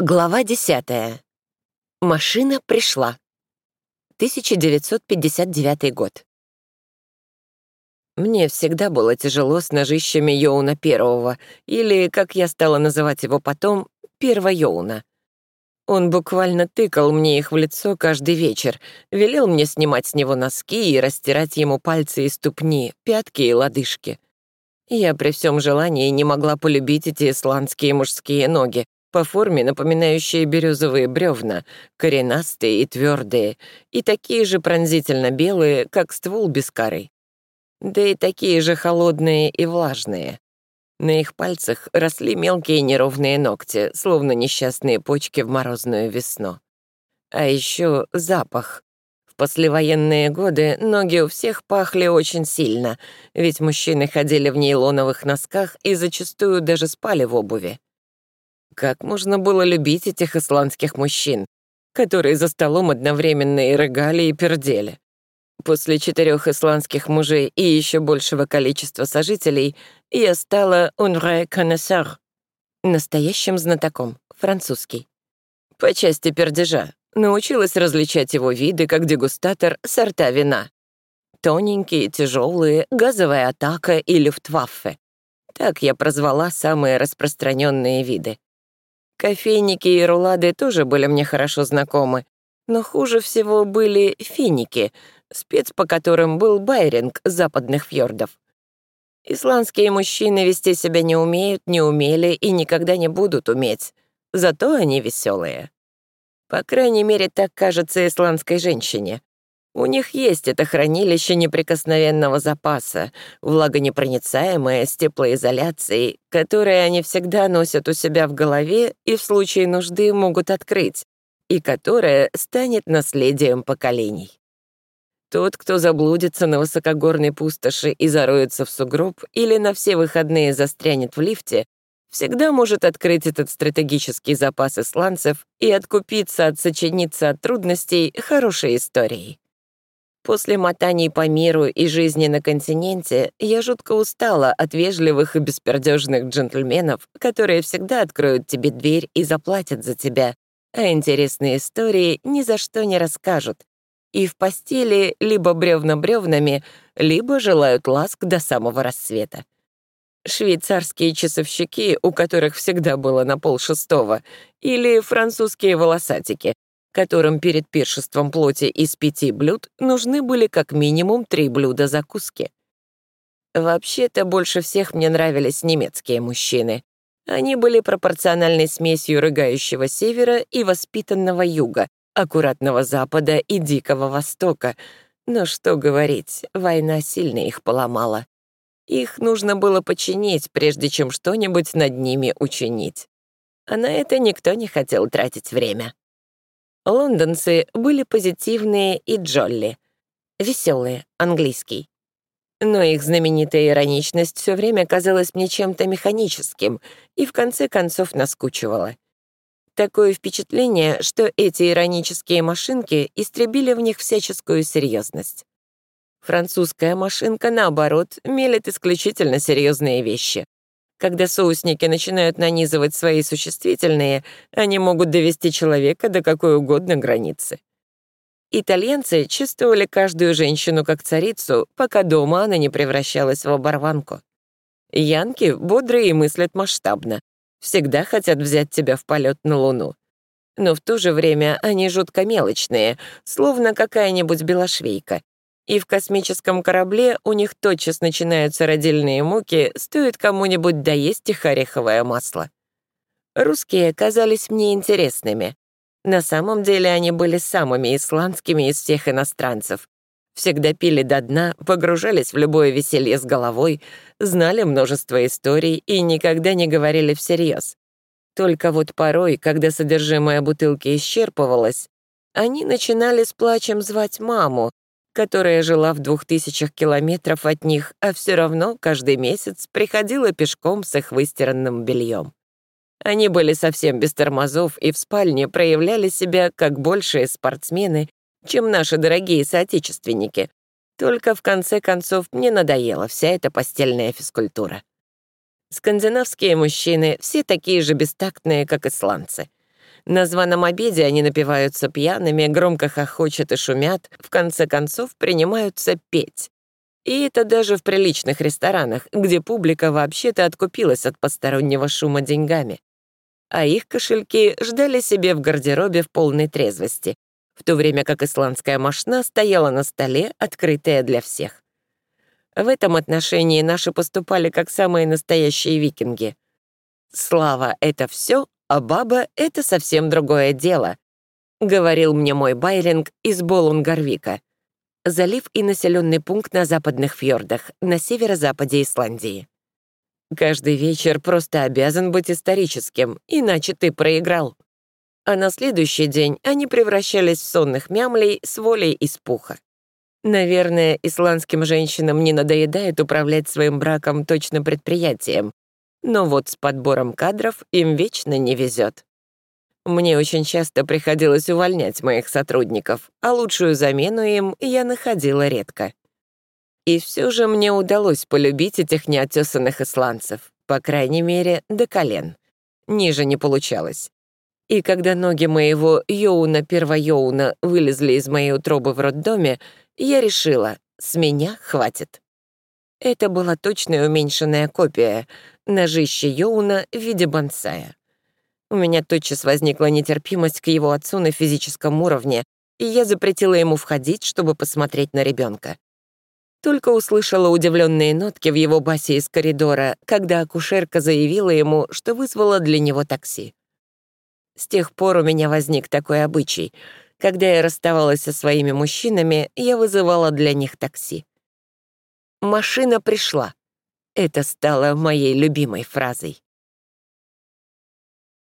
Глава 10. Машина пришла. 1959 год. Мне всегда было тяжело с ножищами Йоуна Первого, или, как я стала называть его потом, Перво Йоуна. Он буквально тыкал мне их в лицо каждый вечер, велел мне снимать с него носки и растирать ему пальцы и ступни, пятки и лодыжки. Я при всем желании не могла полюбить эти исландские мужские ноги, по форме напоминающие березовые бревна, коренастые и твердые, и такие же пронзительно белые, как ствол без коры. Да и такие же холодные и влажные. На их пальцах росли мелкие неровные ногти, словно несчастные почки в морозную весну. А еще запах. В послевоенные годы ноги у всех пахли очень сильно, ведь мужчины ходили в нейлоновых носках и зачастую даже спали в обуви. Как можно было любить этих исландских мужчин, которые за столом одновременно и рыгали, и пердели? После четырех исландских мужей и еще большего количества сожителей я стала vrai connaisseur, настоящим знатоком, французский. По части пердежа научилась различать его виды как дегустатор сорта вина. Тоненькие, тяжелые, газовая атака и люфтваффе. Так я прозвала самые распространенные виды. Кофейники и рулады тоже были мне хорошо знакомы, но хуже всего были финики, спец по которым был байринг западных фьордов. Исландские мужчины вести себя не умеют, не умели и никогда не будут уметь. Зато они веселые. По крайней мере, так кажется исландской женщине. У них есть это хранилище неприкосновенного запаса, влагонепроницаемое с теплоизоляцией, которое они всегда носят у себя в голове и в случае нужды могут открыть, и которое станет наследием поколений. Тот, кто заблудится на высокогорной пустоши и зароется в сугроб или на все выходные застрянет в лифте, всегда может открыть этот стратегический запас исландцев и откупиться от сочиниться от трудностей хорошей историей. После мотаний по миру и жизни на континенте я жутко устала от вежливых и беспердежных джентльменов, которые всегда откроют тебе дверь и заплатят за тебя, а интересные истории ни за что не расскажут. И в постели либо бревна бревнами, либо желают ласк до самого рассвета. Швейцарские часовщики, у которых всегда было на полшестого, или французские волосатики, которым перед пиршеством плоти из пяти блюд нужны были как минимум три блюда закуски. Вообще-то больше всех мне нравились немецкие мужчины. Они были пропорциональной смесью рыгающего севера и воспитанного юга, аккуратного запада и дикого востока. Но что говорить, война сильно их поломала. Их нужно было починить, прежде чем что-нибудь над ними учинить. А на это никто не хотел тратить время. Лондонцы были позитивные и джолли. Веселые, английский. Но их знаменитая ироничность все время казалась мне чем-то механическим и в конце концов наскучивала. Такое впечатление, что эти иронические машинки истребили в них всяческую серьезность. Французская машинка, наоборот, мелет исключительно серьезные вещи. Когда соусники начинают нанизывать свои существительные, они могут довести человека до какой угодно границы. Итальянцы чувствовали каждую женщину как царицу, пока дома она не превращалась в оборванку. Янки бодрые и мыслят масштабно. Всегда хотят взять тебя в полет на Луну. Но в то же время они жутко мелочные, словно какая-нибудь белошвейка, и в космическом корабле у них тотчас начинаются родильные муки, стоит кому-нибудь доесть их ореховое масло. Русские казались мне интересными. На самом деле они были самыми исландскими из всех иностранцев. Всегда пили до дна, погружались в любое веселье с головой, знали множество историй и никогда не говорили всерьез. Только вот порой, когда содержимое бутылки исчерпывалось, они начинали с плачем звать маму, которая жила в двух тысячах километров от них, а все равно каждый месяц приходила пешком с их выстиранным бельем. Они были совсем без тормозов и в спальне проявляли себя как большие спортсмены, чем наши дорогие соотечественники. Только в конце концов мне надоела вся эта постельная физкультура. Скандинавские мужчины все такие же бестактные, как исландцы. На званом обеде они напиваются пьяными, громко хохочут и шумят, в конце концов принимаются петь. И это даже в приличных ресторанах, где публика вообще-то откупилась от постороннего шума деньгами. А их кошельки ждали себе в гардеробе в полной трезвости, в то время как исландская машина стояла на столе, открытая для всех. В этом отношении наши поступали как самые настоящие викинги. Слава — это все, а баба — это совсем другое дело, говорил мне мой Байлинг из Болунгарвика, залив и населенный пункт на западных фьордах, на северо-западе Исландии. Каждый вечер просто обязан быть историческим, иначе ты проиграл. А на следующий день они превращались в сонных мямлей с волей из пуха. Наверное, исландским женщинам не надоедает управлять своим браком точно предприятием, но вот с подбором кадров им вечно не везет. Мне очень часто приходилось увольнять моих сотрудников, а лучшую замену им я находила редко. И все же мне удалось полюбить этих неотесанных исландцев, по крайней мере, до колен. Ниже не получалось. И когда ноги моего Йоуна Первоюна вылезли из моей утробы в роддоме, я решила, с меня хватит. Это была точная уменьшенная копия, ножище Йоуна в виде бонсая. У меня тотчас возникла нетерпимость к его отцу на физическом уровне, и я запретила ему входить, чтобы посмотреть на ребенка. Только услышала удивленные нотки в его басе из коридора, когда акушерка заявила ему, что вызвала для него такси. С тех пор у меня возник такой обычай — когда я расставалась со своими мужчинами, я вызывала для них такси. «Машина пришла». Это стало моей любимой фразой.